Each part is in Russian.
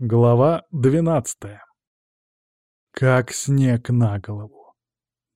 Глава двенадцатая. Как снег на голову.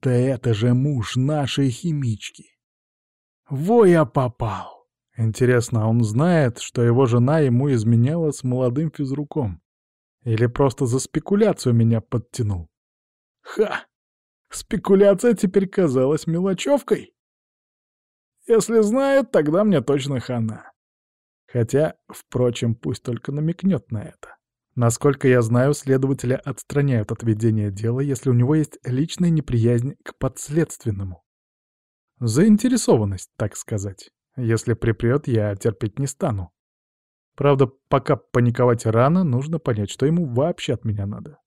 Да это же муж нашей химички. Во я попал. Интересно, а он знает, что его жена ему изменяла с молодым физруком? Или просто за спекуляцию меня подтянул? Ха! Спекуляция теперь казалась мелочевкой. Если знает, тогда мне точно хана. Хотя, впрочем, пусть только намекнет на это. Насколько я знаю, следователя отстраняют от ведения дела, если у него есть личная неприязнь к подследственному. Заинтересованность, так сказать. Если припрет, я терпеть не стану. Правда, пока паниковать рано, нужно понять, что ему вообще от меня надо.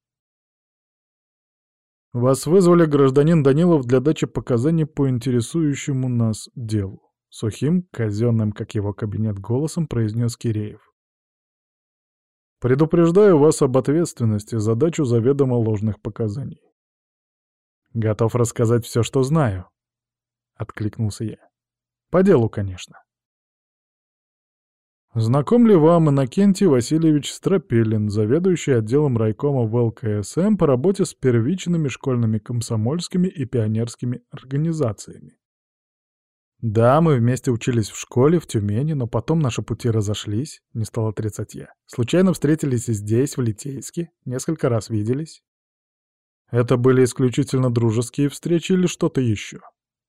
«Вас вызвали гражданин Данилов для дачи показаний по интересующему нас делу», — сухим, казенным, как его кабинет, голосом произнес Киреев. Предупреждаю вас об ответственности за дачу заведомо ложных показаний. Готов рассказать все, что знаю, — откликнулся я. По делу, конечно. Знаком ли вам Иннокентий Васильевич Стропилин, заведующий отделом райкома в ЛКСМ по работе с первичными школьными комсомольскими и пионерскими организациями? Да, мы вместе учились в школе в Тюмени, но потом наши пути разошлись, не стал отрицать я. Случайно встретились и здесь, в Литейске, несколько раз виделись. Это были исключительно дружеские встречи или что-то еще?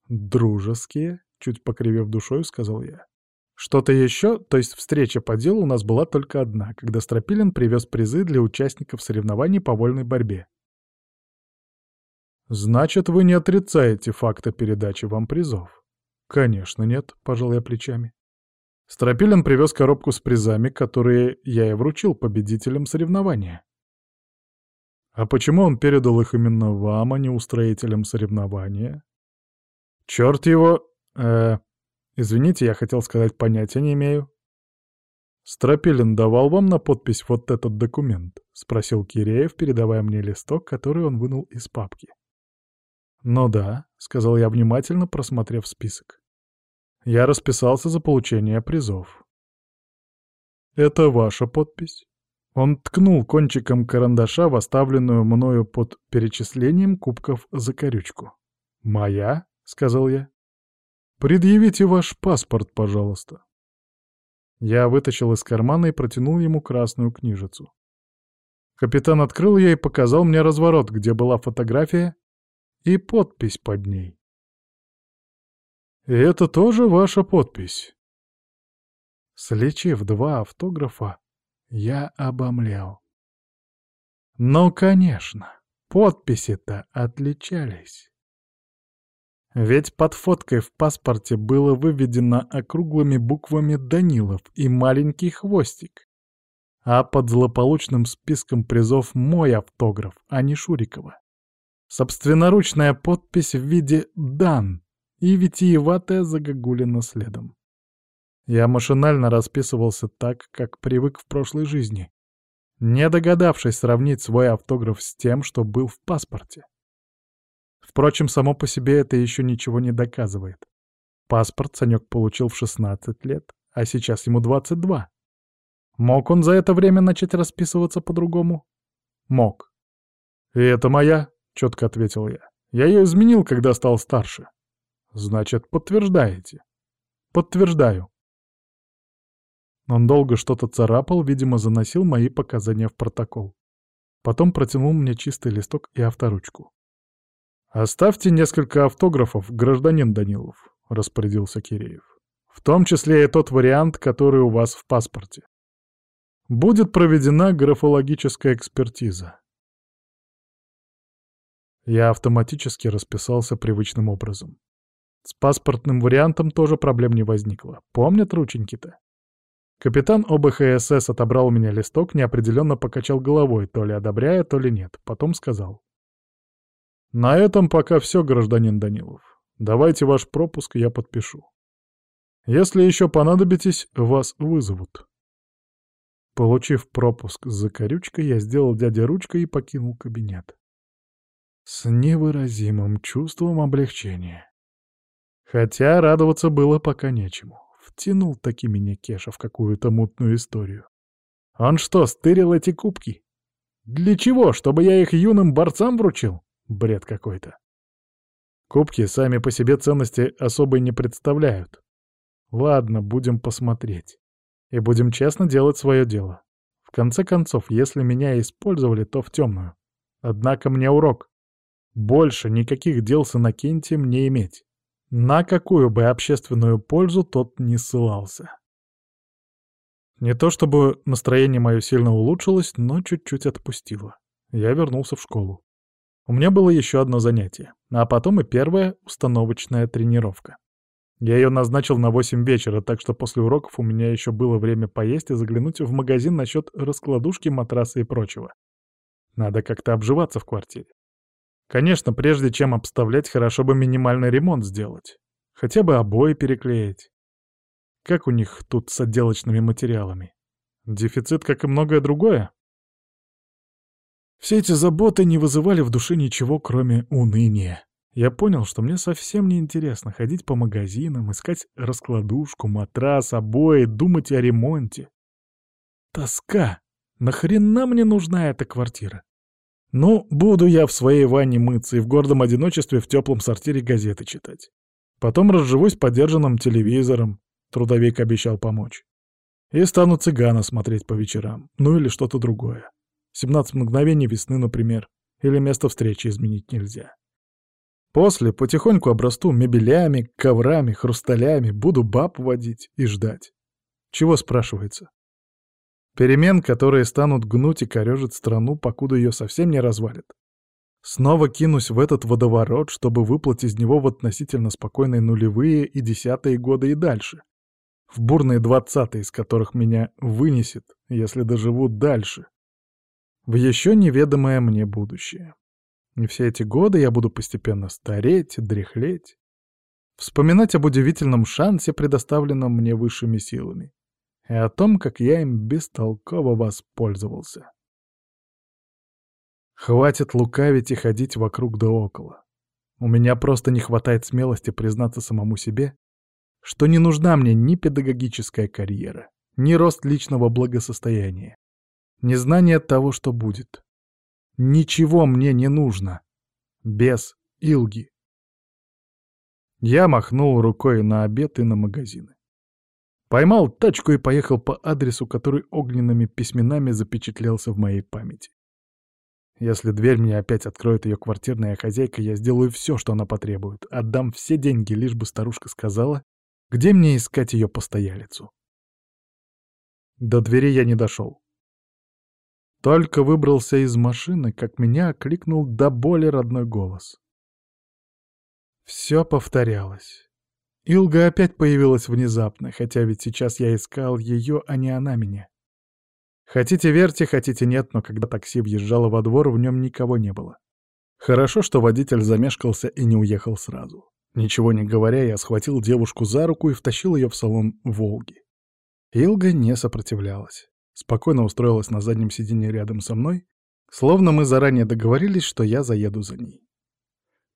Дружеские, чуть покривив душой, сказал я. Что-то еще, то есть встреча по делу у нас была только одна, когда Стропилин привез призы для участников соревнований по вольной борьбе. Значит, вы не отрицаете факта передачи вам призов? «Конечно нет», — пожал я плечами. Стропилин привез коробку с призами, которые я и вручил победителям соревнования. А почему он передал их именно вам, а не устроителям соревнования? Черт его... Э, извините, я хотел сказать, понятия не имею. Стропилин давал вам на подпись вот этот документ? Спросил Киреев, передавая мне листок, который он вынул из папки. «Ну да», — сказал я внимательно, просмотрев список. Я расписался за получение призов. «Это ваша подпись?» Он ткнул кончиком карандаша в оставленную мною под перечислением кубков за корючку. «Моя?» — сказал я. «Предъявите ваш паспорт, пожалуйста». Я вытащил из кармана и протянул ему красную книжицу. Капитан открыл ее и показал мне разворот, где была фотография и подпись под ней. Это тоже ваша подпись. Слечив два автографа, я обомлел. Ну, конечно, подписи-то отличались. Ведь под фоткой в паспорте было выведено округлыми буквами Данилов и маленький хвостик. А под злополучным списком призов мой автограф, а не Шурикова. Собственноручная подпись в виде «Дан», и витиеватая загогулина следом. Я машинально расписывался так, как привык в прошлой жизни, не догадавшись сравнить свой автограф с тем, что был в паспорте. Впрочем, само по себе это еще ничего не доказывает. Паспорт Санек получил в 16 лет, а сейчас ему 22. Мог он за это время начать расписываться по-другому? Мог. «И это моя», — четко ответил я. «Я ее изменил, когда стал старше». Значит, подтверждаете? Подтверждаю. Он долго что-то царапал, видимо, заносил мои показания в протокол. Потом протянул мне чистый листок и авторучку. «Оставьте несколько автографов, гражданин Данилов», — распорядился Киреев. «В том числе и тот вариант, который у вас в паспорте. Будет проведена графологическая экспертиза». Я автоматически расписался привычным образом. С паспортным вариантом тоже проблем не возникло. Помнят рученьки-то? Капитан ОБХСС отобрал у меня листок, неопределенно покачал головой, то ли одобряя, то ли нет. Потом сказал. «На этом пока все, гражданин Данилов. Давайте ваш пропуск, я подпишу. Если еще понадобитесь, вас вызовут». Получив пропуск с закорючкой, я сделал дяде ручкой и покинул кабинет. С невыразимым чувством облегчения. Хотя радоваться было пока нечему. Втянул таки меня Кеша в какую-то мутную историю. Он что, стырил эти кубки? Для чего? Чтобы я их юным борцам вручил? Бред какой-то. Кубки сами по себе ценности особой не представляют. Ладно, будем посмотреть. И будем честно делать свое дело. В конце концов, если меня использовали, то в темную. Однако мне урок. Больше никаких дел с Иннокентием не иметь. На какую бы общественную пользу тот не ссылался. Не то чтобы настроение мое сильно улучшилось, но чуть-чуть отпустило. Я вернулся в школу. У меня было еще одно занятие, а потом и первая установочная тренировка. Я ее назначил на 8 вечера, так что после уроков у меня еще было время поесть и заглянуть в магазин насчет раскладушки, матраса и прочего. Надо как-то обживаться в квартире. Конечно, прежде чем обставлять, хорошо бы минимальный ремонт сделать. Хотя бы обои переклеить. Как у них тут с отделочными материалами? Дефицит, как и многое другое? Все эти заботы не вызывали в душе ничего, кроме уныния. Я понял, что мне совсем не интересно ходить по магазинам, искать раскладушку, матрас, обои, думать о ремонте. Тоска! Нахрена мне нужна эта квартира? Ну, буду я в своей ванне мыться и в гордом одиночестве в теплом сортире газеты читать. Потом разживусь подержанным телевизором, трудовик обещал помочь. И стану цыгана смотреть по вечерам, ну или что-то другое. 17 мгновений весны, например, или место встречи изменить нельзя. После потихоньку обрасту мебелями, коврами, хрусталями, буду баб водить и ждать. Чего спрашивается? Перемен, которые станут гнуть и корежить страну, покуда ее совсем не развалит. Снова кинусь в этот водоворот, чтобы выплыть из него в относительно спокойные нулевые и десятые годы и дальше. В бурные двадцатые, из которых меня вынесет, если доживу дальше. В еще неведомое мне будущее. И все эти годы я буду постепенно стареть, дряхлеть, вспоминать об удивительном шансе, предоставленном мне высшими силами и о том, как я им бестолково воспользовался. Хватит лукавить и ходить вокруг да около. У меня просто не хватает смелости признаться самому себе, что не нужна мне ни педагогическая карьера, ни рост личного благосостояния, ни знание того, что будет. Ничего мне не нужно. Без Илги. Я махнул рукой на обед и на магазины. Поймал тачку и поехал по адресу, который огненными письменами запечатлелся в моей памяти. Если дверь мне опять откроет ее квартирная хозяйка, я сделаю все, что она потребует. Отдам все деньги, лишь бы старушка сказала, где мне искать ее постоялицу. До двери я не дошел. Только выбрался из машины, как меня окликнул до боли родной голос. Все повторялось. Илга опять появилась внезапно, хотя ведь сейчас я искал ее, а не она меня. Хотите верьте, хотите нет, но когда такси въезжало во двор, в нем никого не было. Хорошо, что водитель замешкался и не уехал сразу. Ничего не говоря, я схватил девушку за руку и втащил ее в салон «Волги». Илга не сопротивлялась. Спокойно устроилась на заднем сиденье рядом со мной, словно мы заранее договорились, что я заеду за ней.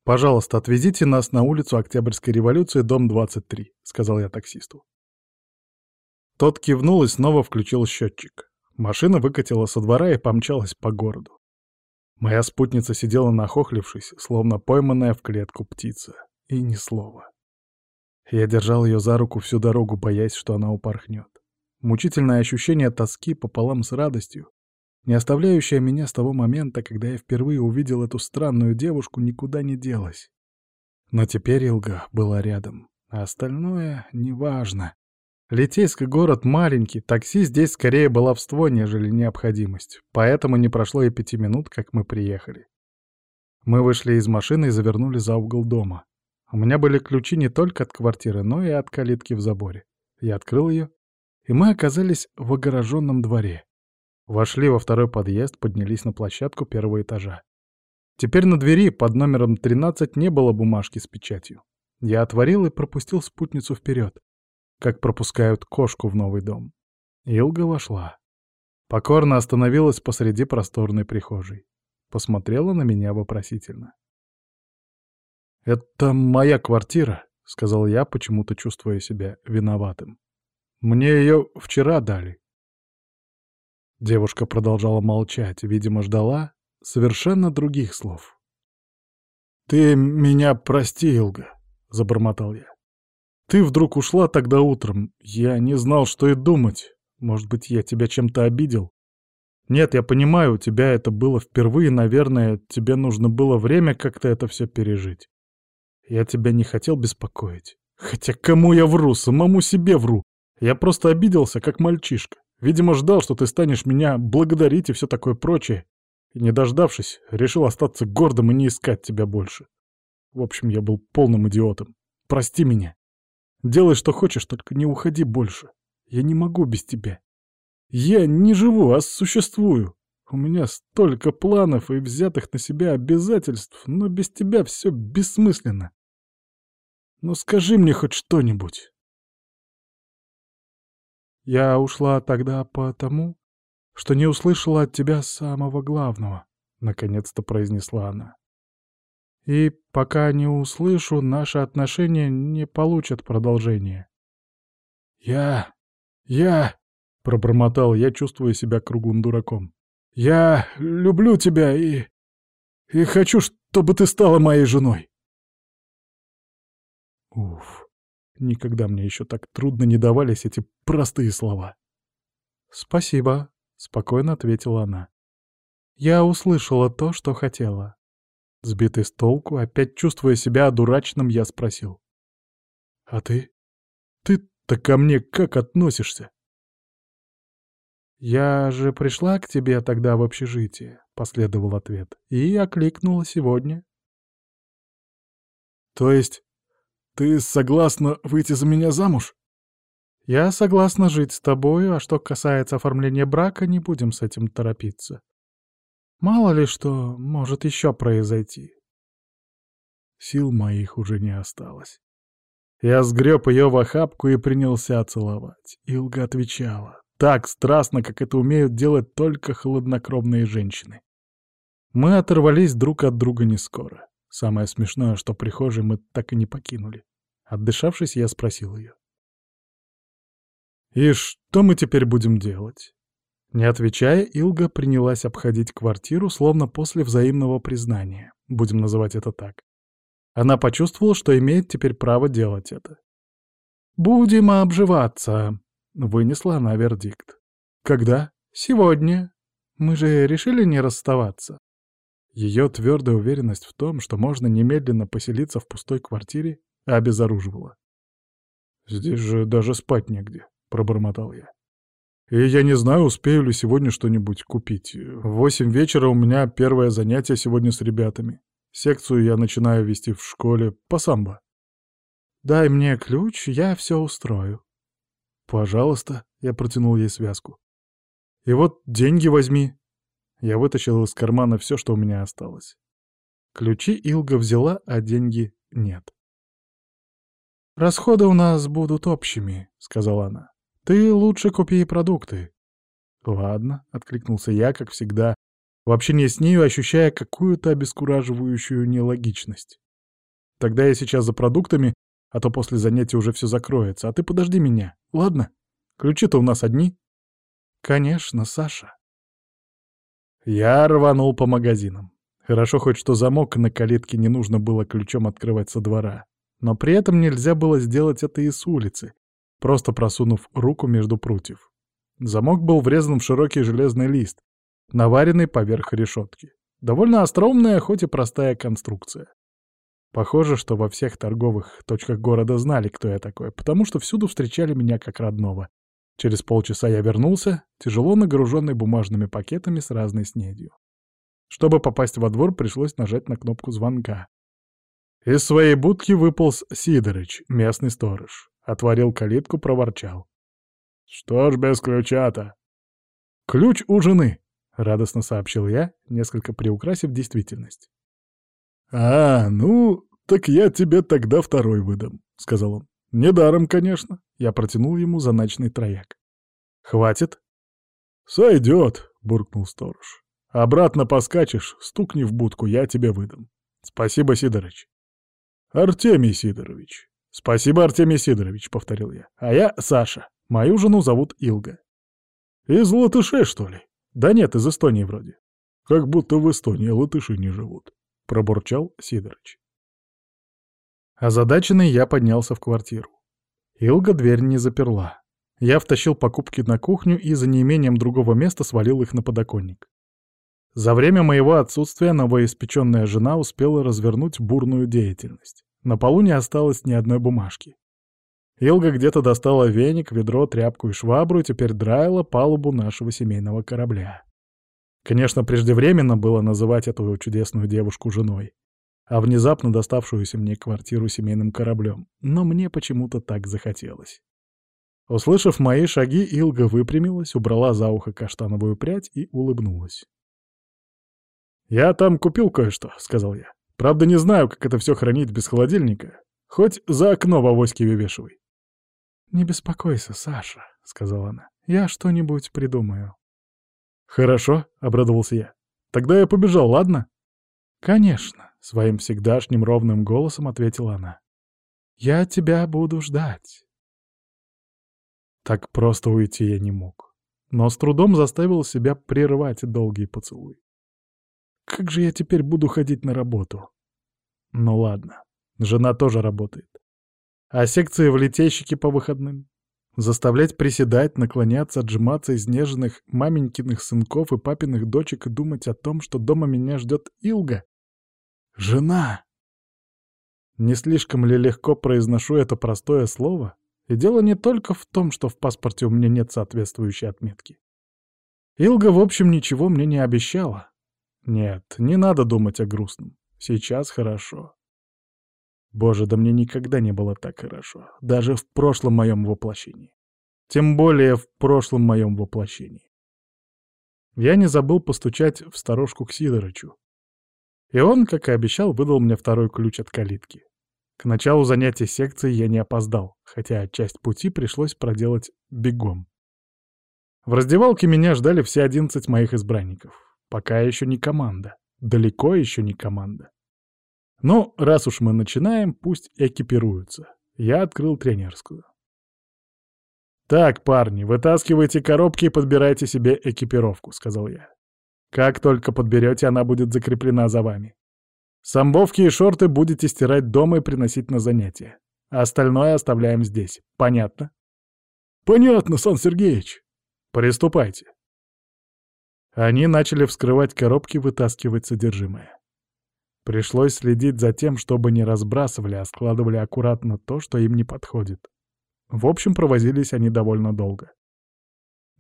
«Пожалуйста, отвезите нас на улицу Октябрьской революции, дом 23», — сказал я таксисту. Тот кивнул и снова включил счетчик. Машина выкатила со двора и помчалась по городу. Моя спутница сидела нахохлившись, словно пойманная в клетку птица. И ни слова. Я держал ее за руку всю дорогу, боясь, что она упорхнет. Мучительное ощущение тоски пополам с радостью не оставляющая меня с того момента, когда я впервые увидел эту странную девушку, никуда не делась. Но теперь Илга была рядом, а остальное неважно. Литейск — город маленький, такси здесь скорее баловство, нежели необходимость, поэтому не прошло и пяти минут, как мы приехали. Мы вышли из машины и завернули за угол дома. У меня были ключи не только от квартиры, но и от калитки в заборе. Я открыл ее, и мы оказались в огороженном дворе. Вошли во второй подъезд, поднялись на площадку первого этажа. Теперь на двери под номером 13 не было бумажки с печатью. Я отворил и пропустил спутницу вперед, как пропускают кошку в новый дом. Илга вошла. Покорно остановилась посреди просторной прихожей. Посмотрела на меня вопросительно. «Это моя квартира», — сказал я, почему-то чувствуя себя виноватым. «Мне ее вчера дали». Девушка продолжала молчать, видимо, ждала совершенно других слов. «Ты меня прости, Илга», — забормотал я. «Ты вдруг ушла тогда утром. Я не знал, что и думать. Может быть, я тебя чем-то обидел? Нет, я понимаю, у тебя это было впервые, наверное, тебе нужно было время как-то это все пережить. Я тебя не хотел беспокоить. Хотя кому я вру, самому себе вру. Я просто обиделся, как мальчишка. Видимо, ждал, что ты станешь меня благодарить и все такое прочее. И не дождавшись, решил остаться гордым и не искать тебя больше. В общем, я был полным идиотом. Прости меня. Делай, что хочешь, только не уходи больше. Я не могу без тебя. Я не живу, а существую. У меня столько планов и взятых на себя обязательств, но без тебя все бессмысленно. Ну скажи мне хоть что-нибудь. Я ушла тогда потому, что не услышала от тебя самого главного, — наконец-то произнесла она. И пока не услышу, наши отношения не получат продолжения. Я... я... — пробормотал я, чувствуя себя круглым дураком. «Я люблю тебя и... и хочу, чтобы ты стала моей женой!» Уф, никогда мне еще так трудно не давались эти простые слова. «Спасибо», — спокойно ответила она. «Я услышала то, что хотела». Сбитый с толку, опять чувствуя себя одураченным, я спросил. «А ты? Ты-то ко мне как относишься?» «Я же пришла к тебе тогда в общежитие», — последовал ответ, — «и окликнула сегодня». «То есть ты согласна выйти за меня замуж?» «Я согласна жить с тобою, а что касается оформления брака, не будем с этим торопиться. Мало ли что может еще произойти». Сил моих уже не осталось. Я сгреб ее в охапку и принялся целовать. Илга отвечала так страстно, как это умеют делать только хладнокровные женщины. Мы оторвались друг от друга не скоро. Самое смешное, что прихожей мы так и не покинули. Отдышавшись, я спросил ее. «И что мы теперь будем делать?» Не отвечая, Илга принялась обходить квартиру, словно после взаимного признания, будем называть это так. Она почувствовала, что имеет теперь право делать это. «Будем обживаться», Вынесла она вердикт. «Когда?» «Сегодня. Мы же решили не расставаться». Ее твердая уверенность в том, что можно немедленно поселиться в пустой квартире, обезоруживала. «Здесь же даже спать негде», — пробормотал я. «И я не знаю, успею ли сегодня что-нибудь купить. В восемь вечера у меня первое занятие сегодня с ребятами. Секцию я начинаю вести в школе по самбо. Дай мне ключ, я все устрою. «Пожалуйста», — я протянул ей связку. «И вот деньги возьми». Я вытащил из кармана все, что у меня осталось. Ключи Илга взяла, а деньги нет. «Расходы у нас будут общими», — сказала она. «Ты лучше купи продукты». «Ладно», — откликнулся я, как всегда, в общении с нею ощущая какую-то обескураживающую нелогичность. «Тогда я сейчас за продуктами, а то после занятия уже все закроется, а ты подожди меня, ладно? Ключи-то у нас одни». «Конечно, Саша». Я рванул по магазинам. Хорошо хоть что замок на калитке не нужно было ключом открывать со двора. Но при этом нельзя было сделать это и с улицы, просто просунув руку между прутьев. Замок был врезан в широкий железный лист, наваренный поверх решетки. Довольно остроумная, хоть и простая конструкция. Похоже, что во всех торговых точках города знали, кто я такой, потому что всюду встречали меня как родного. Через полчаса я вернулся, тяжело нагруженный бумажными пакетами с разной снедью. Чтобы попасть во двор, пришлось нажать на кнопку звонка. Из своей будки выполз Сидорыч, местный сторож. Отворил калитку, проворчал. «Что ж без ключа-то?» «Ключ у жены», — радостно сообщил я, несколько приукрасив действительность. «А, ну, так я тебе тогда второй выдам», — сказал он. «Недаром, конечно». Я протянул ему заначный трояк. «Хватит?» «Сойдет», — буркнул сторож. «Обратно поскачешь, стукни в будку, я тебе выдам. Спасибо, Сидорыч». «Артемий Сидорович». «Спасибо, Артемий Сидорович», — повторил я. «А я Саша. Мою жену зовут Илга». «Из латышей, что ли?» Да нет, из Эстонии вроде. Как будто в Эстонии латыши не живут, пробурчал Сидорыч. Озадаченный я поднялся в квартиру. Илга дверь не заперла. Я втащил покупки на кухню и за неимением другого места свалил их на подоконник. За время моего отсутствия новоиспеченная жена успела развернуть бурную деятельность. На полу не осталось ни одной бумажки. Илга где-то достала веник, ведро, тряпку и швабру и теперь драила палубу нашего семейного корабля. Конечно, преждевременно было называть эту чудесную девушку женой, а внезапно доставшуюся мне квартиру семейным кораблем, но мне почему-то так захотелось. Услышав мои шаги, Илга выпрямилась, убрала за ухо каштановую прядь и улыбнулась. «Я там купил кое-что», — сказал я. «Правда, не знаю, как это все хранить без холодильника. Хоть за окно в авоське вывешивай». «Не беспокойся, Саша», — сказала она. «Я что-нибудь придумаю». «Хорошо», — обрадовался я. «Тогда я побежал, ладно?» «Конечно», — своим всегдашним ровным голосом ответила она. «Я тебя буду ждать». Так просто уйти я не мог, но с трудом заставил себя прервать долгий поцелуй. Как же я теперь буду ходить на работу? Ну ладно, жена тоже работает. А секции в летейщике по выходным? Заставлять приседать, наклоняться, отжиматься из нежных маменькиных сынков и папиных дочек и думать о том, что дома меня ждет Илга? Жена! Не слишком ли легко произношу это простое слово? И дело не только в том, что в паспорте у меня нет соответствующей отметки. Илга, в общем, ничего мне не обещала. Нет, не надо думать о грустном. Сейчас хорошо. Боже, да мне никогда не было так хорошо. Даже в прошлом моем воплощении. Тем более в прошлом моем воплощении. Я не забыл постучать в сторожку к Сидорычу. И он, как и обещал, выдал мне второй ключ от калитки. К началу занятий секции я не опоздал, хотя часть пути пришлось проделать бегом. В раздевалке меня ждали все одиннадцать моих избранников. Пока еще не команда. Далеко еще не команда. Ну, раз уж мы начинаем, пусть экипируются. Я открыл тренерскую. «Так, парни, вытаскивайте коробки и подбирайте себе экипировку», — сказал я. «Как только подберете, она будет закреплена за вами. Самбовки и шорты будете стирать дома и приносить на занятия. А остальное оставляем здесь. Понятно? Понятно, Сан Сергеевич. Приступайте. Они начали вскрывать коробки, вытаскивать содержимое. Пришлось следить за тем, чтобы не разбрасывали, а складывали аккуратно то, что им не подходит. В общем, провозились они довольно долго.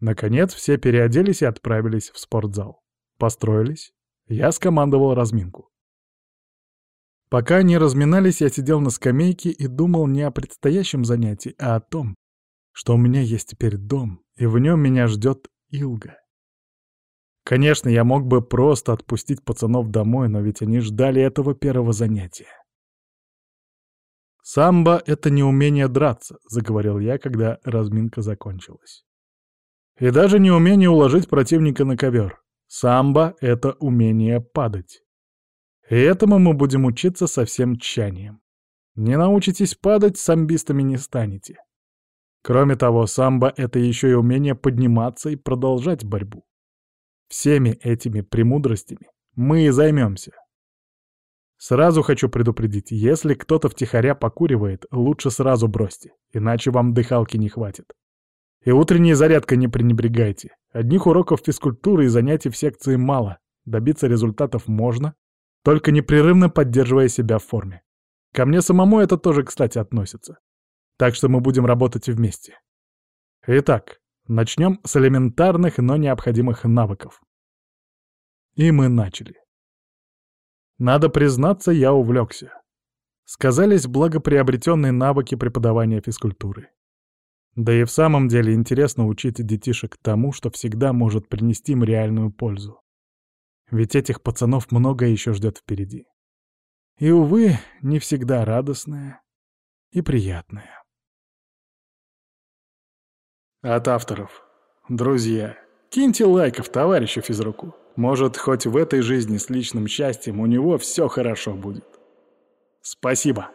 Наконец, все переоделись и отправились в спортзал. Построились. Я скомандовал разминку. Пока они разминались, я сидел на скамейке и думал не о предстоящем занятии, а о том, что у меня есть теперь дом, и в нем меня ждет Илга. Конечно, я мог бы просто отпустить пацанов домой, но ведь они ждали этого первого занятия. «Самбо — это не умение драться», — заговорил я, когда разминка закончилась. «И даже не умение уложить противника на ковер. Самбо — это умение падать. И этому мы будем учиться со всем тщанием. Не научитесь падать, самбистами не станете. Кроме того, самбо — это еще и умение подниматься и продолжать борьбу. Всеми этими премудростями мы и займемся. Сразу хочу предупредить, если кто-то втихаря покуривает, лучше сразу бросьте, иначе вам дыхалки не хватит. И утренней зарядкой не пренебрегайте. Одних уроков физкультуры и занятий в секции мало. Добиться результатов можно, только непрерывно поддерживая себя в форме. Ко мне самому это тоже, кстати, относится. Так что мы будем работать вместе. Итак, начнем с элементарных, но необходимых навыков. И мы начали. Надо признаться, я увлекся. Сказались благоприобретенные навыки преподавания физкультуры. Да и в самом деле интересно учить детишек тому, что всегда может принести им реальную пользу. Ведь этих пацанов многое еще ждет впереди. И, увы, не всегда радостное и приятное. От авторов. Друзья, киньте лайков товарищу физруку. Может, хоть в этой жизни с личным счастьем у него все хорошо будет. Спасибо.